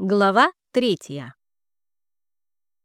Глава третья.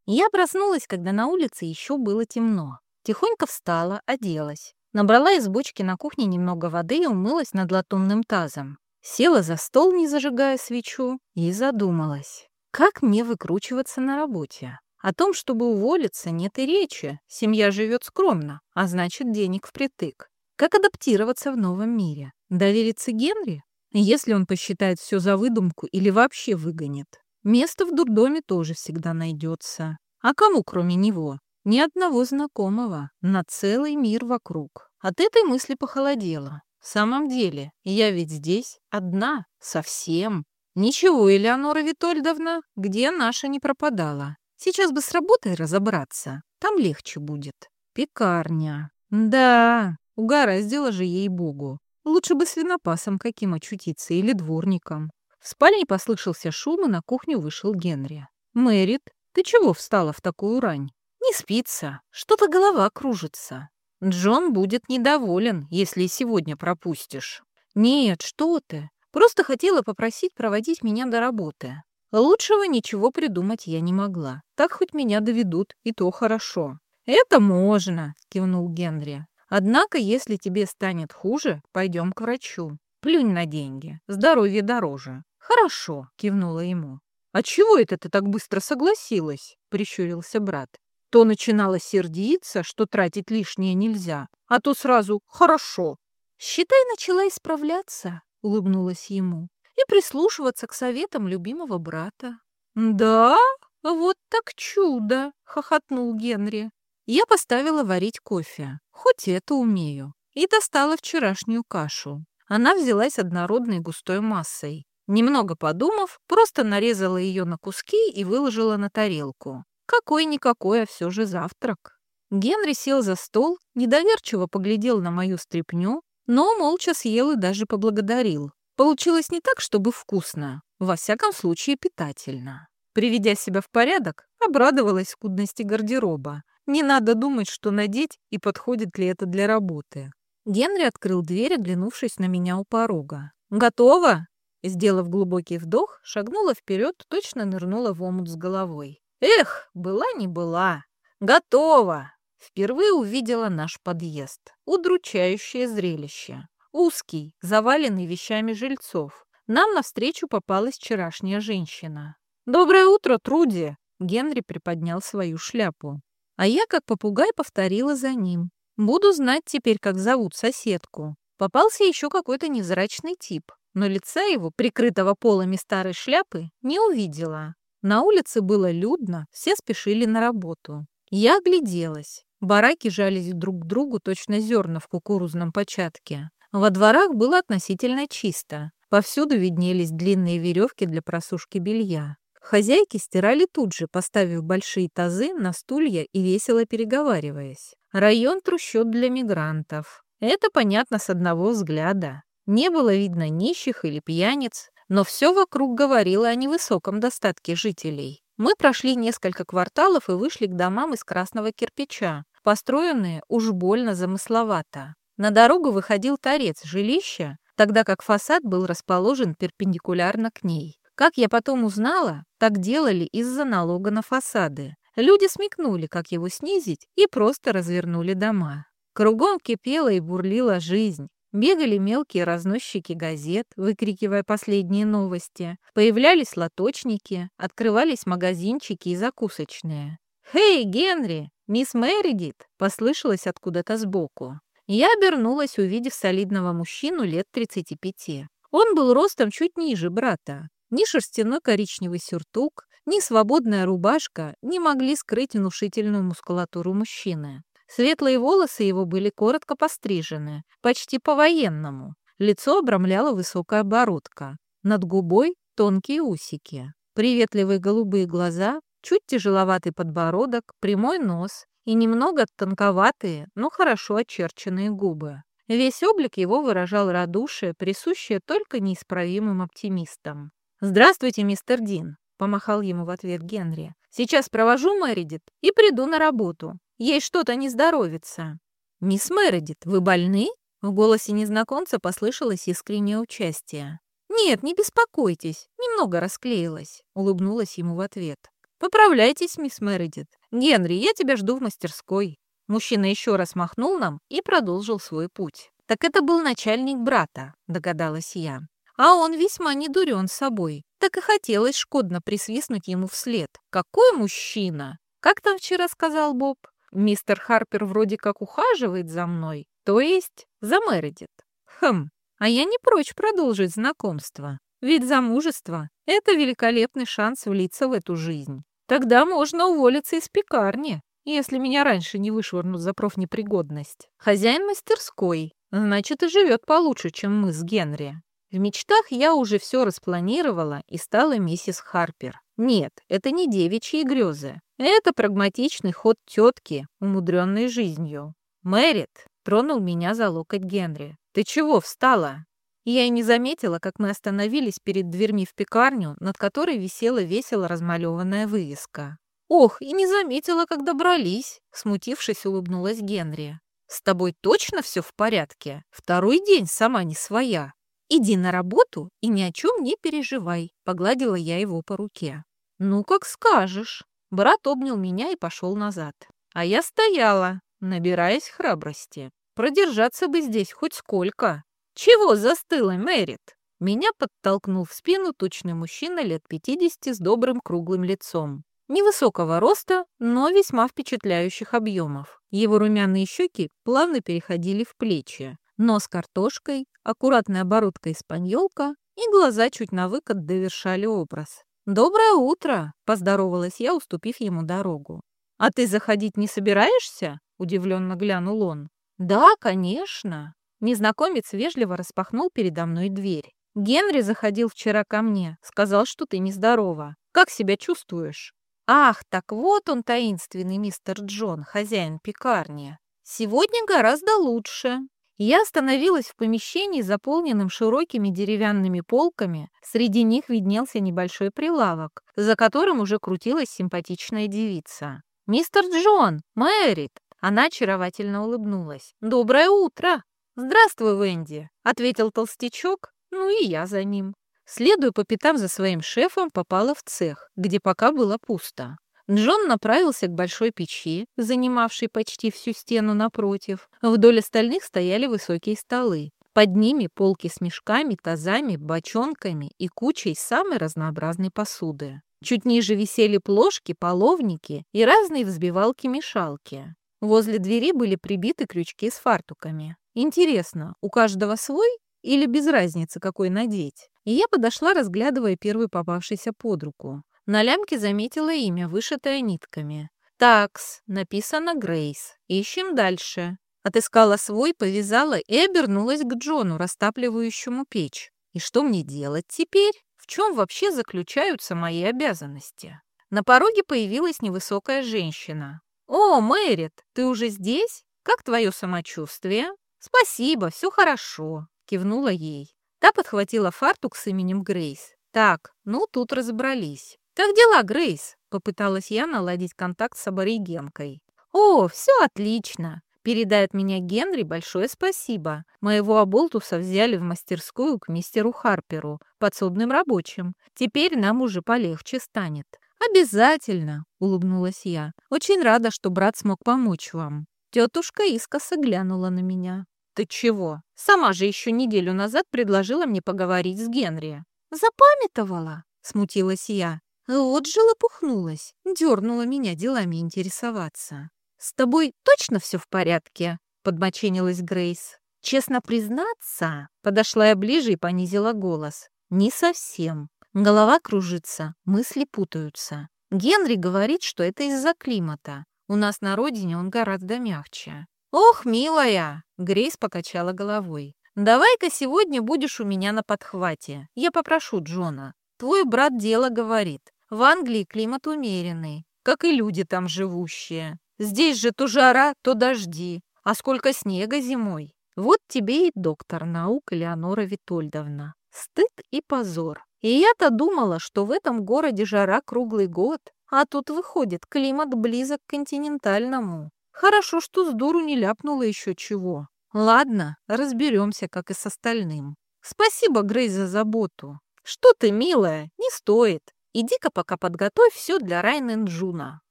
Я проснулась, когда на улице еще было темно. Тихонько встала, оделась. Набрала из бочки на кухне немного воды и умылась над латунным тазом. Села за стол, не зажигая свечу, и задумалась. Как мне выкручиваться на работе? О том, чтобы уволиться, нет и речи. Семья живет скромно, а значит, денег впритык. Как адаптироваться в новом мире? Довериться Генри? Если он посчитает все за выдумку или вообще выгонит. Место в дурдоме тоже всегда найдется. А кому, кроме него? Ни одного знакомого на целый мир вокруг. От этой мысли похолодело. В самом деле, я ведь здесь одна, совсем. Ничего, Элеонора Витольдовна, где наша не пропадала. Сейчас бы с работой разобраться, там легче будет. Пекарня. Да, угораздило же ей-богу. Лучше бы свинопасом каким очутиться или дворником. В спальне послышался шум, и на кухню вышел Генри. «Мэрит, ты чего встала в такую рань? Не спится, что-то голова кружится. Джон будет недоволен, если сегодня пропустишь». «Нет, что ты. Просто хотела попросить проводить меня до работы. Лучшего ничего придумать я не могла. Так хоть меня доведут, и то хорошо». «Это можно», — кивнул Генри. Однако, если тебе станет хуже, пойдем к врачу. Плюнь на деньги. Здоровье дороже. Хорошо, кивнула ему. А чего это ты так быстро согласилась? Прищурился брат. То начинала сердиться, что тратить лишнее нельзя, а то сразу «хорошо». Считай, начала исправляться, улыбнулась ему, и прислушиваться к советам любимого брата. «Да? Вот так чудо!» — хохотнул Генри. Я поставила варить кофе, хоть это умею, и достала вчерашнюю кашу. Она взялась однородной густой массой. Немного подумав, просто нарезала ее на куски и выложила на тарелку. Какой-никакой, а все же завтрак. Генри сел за стол, недоверчиво поглядел на мою стряпню, но молча съел и даже поблагодарил. Получилось не так, чтобы вкусно, во всяком случае питательно. Приведя себя в порядок, обрадовалась скудности гардероба. Не надо думать, что надеть и подходит ли это для работы. Генри открыл дверь, оглянувшись на меня у порога. «Готово?» Сделав глубокий вдох, шагнула вперед, точно нырнула в омут с головой. «Эх, была не была! Готово!» Впервые увидела наш подъезд. Удручающее зрелище. Узкий, заваленный вещами жильцов. Нам навстречу попалась вчерашняя женщина. «Доброе утро, Труди!» Генри приподнял свою шляпу. А я, как попугай, повторила за ним. Буду знать теперь, как зовут соседку. Попался еще какой-то невзрачный тип, но лица его, прикрытого полами старой шляпы, не увидела. На улице было людно, все спешили на работу. Я огляделась. Бараки жались друг к другу, точно зерна в кукурузном початке. Во дворах было относительно чисто. Повсюду виднелись длинные веревки для просушки белья. Хозяйки стирали тут же, поставив большие тазы на стулья и весело переговариваясь. Район трущоб для мигрантов. Это понятно с одного взгляда. Не было видно нищих или пьяниц, но все вокруг говорило о невысоком достатке жителей. Мы прошли несколько кварталов и вышли к домам из красного кирпича, построенные уж больно замысловато. На дорогу выходил торец жилища, тогда как фасад был расположен перпендикулярно к ней. Как я потом узнала, так делали из-за налога на фасады. Люди смекнули, как его снизить, и просто развернули дома. Кругом кипела и бурлила жизнь. Бегали мелкие разносчики газет, выкрикивая последние новости. Появлялись лоточники, открывались магазинчики и закусочные. «Хей, Генри! Мисс Мэридит!» — послышалось откуда-то сбоку. Я обернулась, увидев солидного мужчину лет 35. Он был ростом чуть ниже брата, ни шерстяной коричневый сюртук, ни свободная рубашка не могли скрыть внушительную мускулатуру мужчины. Светлые волосы его были коротко пострижены, почти по-военному. Лицо обрамляла высокая бородка. Над губой тонкие усики. Приветливые голубые глаза, чуть тяжеловатый подбородок, прямой нос и немного тонковатые, но хорошо очерченные губы. Весь облик его выражал радушие, присущее только неисправимым оптимистам. «Здравствуйте, мистер Дин», — помахал ему в ответ Генри. «Сейчас провожу Мэридит и приду на работу. Ей что-то не здоровится». «Мисс Мэридит, вы больны?» В голосе незнакомца послышалось искреннее участие. «Нет, не беспокойтесь, немного расклеилась», — улыбнулась ему в ответ. «Поправляйтесь, мисс Мередит. Генри, я тебя жду в мастерской». Мужчина еще раз махнул нам и продолжил свой путь. «Так это был начальник брата», — догадалась я. А он весьма не дурен собой. Так и хотелось шкодно присвистнуть ему вслед. «Какой мужчина!» «Как там вчера сказал Боб? Мистер Харпер вроде как ухаживает за мной, то есть за Мередит. Хм, а я не прочь продолжить знакомство. Ведь замужество — это великолепный шанс влиться в эту жизнь. Тогда можно уволиться из пекарни, если меня раньше не вышвырнут за профнепригодность. Хозяин мастерской, значит, и живет получше, чем мы с Генри. В мечтах я уже все распланировала и стала миссис Харпер. Нет, это не девичьи грезы. Это прагматичный ход тетки, умудренной жизнью. Мэрит тронул меня за локоть Генри. «Ты чего встала?» Я и не заметила, как мы остановились перед дверьми в пекарню, над которой висела весело размалеванная вывеска. «Ох, и не заметила, как добрались!» Смутившись, улыбнулась Генри. «С тобой точно все в порядке? Второй день сама не своя!» «Иди на работу и ни о чем не переживай», — погладила я его по руке. «Ну, как скажешь». Брат обнял меня и пошел назад. А я стояла, набираясь храбрости. Продержаться бы здесь хоть сколько. «Чего застыла, Мэрит?» Меня подтолкнул в спину тучный мужчина лет 50 с добрым круглым лицом. Невысокого роста, но весьма впечатляющих объемов. Его румяные щеки плавно переходили в плечи. Нос картошкой, аккуратная оборотка-испаньолка и глаза чуть на выкат довершали образ. «Доброе утро!» — поздоровалась я, уступив ему дорогу. «А ты заходить не собираешься?» — удивленно глянул он. «Да, конечно!» Незнакомец вежливо распахнул передо мной дверь. «Генри заходил вчера ко мне, сказал, что ты нездорова. Как себя чувствуешь?» «Ах, так вот он, таинственный мистер Джон, хозяин пекарни. Сегодня гораздо лучше. Я остановилась в помещении, заполненном широкими деревянными полками. Среди них виднелся небольшой прилавок, за которым уже крутилась симпатичная девица. «Мистер Джон! Мэрит!» Она очаровательно улыбнулась. «Доброе утро!» «Здравствуй, Венди!» — ответил толстячок, ну и я за ним. Следуя по пятам за своим шефом, попала в цех, где пока было пусто. Джон направился к большой печи, занимавшей почти всю стену напротив. Вдоль остальных стояли высокие столы. Под ними полки с мешками, тазами, бочонками и кучей самой разнообразной посуды. Чуть ниже висели плошки, половники и разные взбивалки-мешалки. Возле двери были прибиты крючки с фартуками. Интересно, у каждого свой или без разницы, какой надеть? И я подошла, разглядывая первый попавшийся под руку. На лямке заметила имя, вышитое нитками. «Такс», написано «Грейс». Ищем дальше. Отыскала свой, повязала и обернулась к Джону, растапливающему печь. И что мне делать теперь? В чем вообще заключаются мои обязанности? На пороге появилась невысокая женщина. «О, Мэрит, ты уже здесь? Как твое самочувствие?» «Спасибо, все хорошо», — кивнула ей. Та подхватила фартук с именем Грейс. «Так, ну тут разобрались. «Как дела, Грейс?» — попыталась я наладить контакт с аборигенкой. «О, все отлично!» Передает меня Генри большое спасибо. Моего оболтуса взяли в мастерскую к мистеру Харперу, подсобным рабочим. Теперь нам уже полегче станет. «Обязательно!» — улыбнулась я. «Очень рада, что брат смог помочь вам». Тетушка искоса глянула на меня. «Ты чего? Сама же еще неделю назад предложила мне поговорить с Генри». «Запамятовала?» — смутилась я. Вот же лопухнулась, дернула меня делами интересоваться. «С тобой точно все в порядке?» — подмоченилась Грейс. «Честно признаться...» — подошла я ближе и понизила голос. «Не совсем. Голова кружится, мысли путаются. Генри говорит, что это из-за климата. У нас на родине он гораздо мягче». «Ох, милая!» — Грейс покачала головой. «Давай-ка сегодня будешь у меня на подхвате. Я попрошу Джона. Твой брат дело говорит. В Англии климат умеренный, как и люди там живущие. Здесь же то жара, то дожди, а сколько снега зимой. Вот тебе и доктор наук Леонора Витольдовна. Стыд и позор. И я-то думала, что в этом городе жара круглый год, а тут выходит климат близок к континентальному. Хорошо, что с дуру не ляпнула еще чего. Ладно, разберемся, как и с остальным. Спасибо, Грейс, за заботу. Что ты, милая, не стоит. Иди-ка пока подготовь все для Rye'n'Injun а.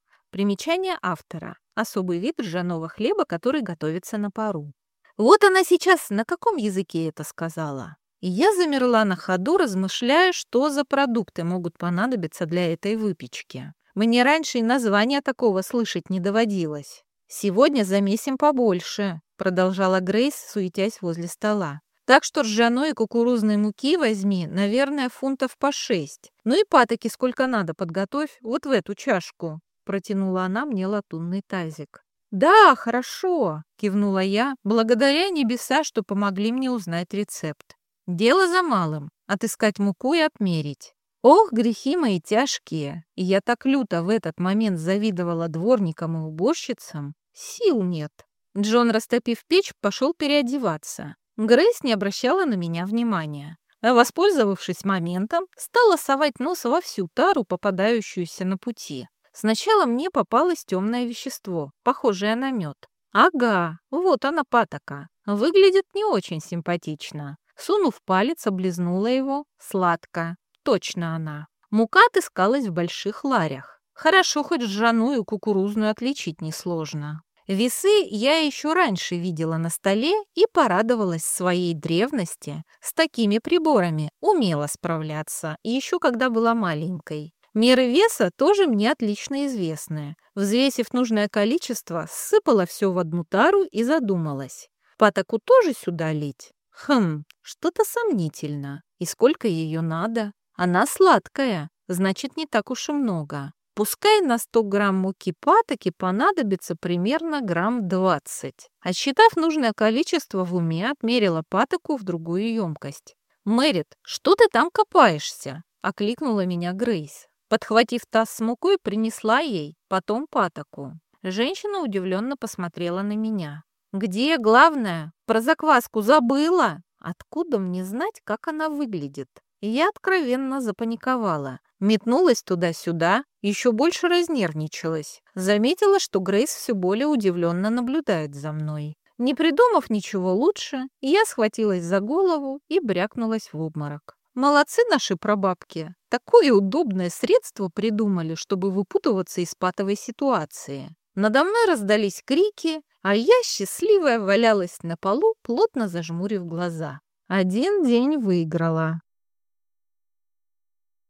Примечание автора. Особый вид ржаного хлеба, который готовится на пару. Вот она сейчас на каком языке это сказала. И я замерла на ходу, размышляя, что за продукты могут понадобиться для этой выпечки. Мне раньше и названия такого слышать не доводилось. «Сегодня замесим побольше», — продолжала Грейс, суетясь возле стола. «Так что ржаной и кукурузной муки возьми, наверное, фунтов по шесть. Ну и патоки сколько надо подготовь вот в эту чашку». Протянула она мне латунный тазик. «Да, хорошо», — кивнула я, благодаря небеса, что помогли мне узнать рецепт. «Дело за малым — отыскать муку и отмерить. Ох, грехи мои тяжкие, и я так люто в этот момент завидовала дворникам и уборщицам. Сил нет. Джон, растопив печь, пошел переодеваться. Грейс не обращала на меня внимания. А воспользовавшись моментом, стала совать нос во всю тару, попадающуюся на пути. Сначала мне попалось темное вещество, похожее на мед. Ага, вот она патока. Выглядит не очень симпатично. Сунув палец, облизнула его. Сладко. Точно она. Мука отыскалась в больших ларях. Хорошо, хоть ржаную кукурузную отличить несложно. Весы я еще раньше видела на столе и порадовалась своей древности. С такими приборами умела справляться, еще когда была маленькой. Меры веса тоже мне отлично известны. Взвесив нужное количество, сыпала все в одну тару и задумалась. Патоку тоже сюда лить? Хм, что-то сомнительно. И сколько ее надо? Она сладкая, значит, не так уж и много. Пускай на 100 грамм муки патоки понадобится примерно грамм 20. Отсчитав нужное количество в уме, отмерила патоку в другую емкость. «Мэрит, что ты там копаешься?» — окликнула меня Грейс. Подхватив таз с мукой, принесла ей, потом патоку. Женщина удивленно посмотрела на меня. «Где главное? Про закваску забыла? Откуда мне знать, как она выглядит?» Я откровенно запаниковала. Метнулась туда-сюда, еще больше разнервничалась. Заметила, что Грейс все более удивленно наблюдает за мной. Не придумав ничего лучше, я схватилась за голову и брякнулась в обморок. Молодцы наши прабабки. Такое удобное средство придумали, чтобы выпутываться из патовой ситуации. Надо мной раздались крики, а я, счастливая, валялась на полу, плотно зажмурив глаза. Один день выиграла.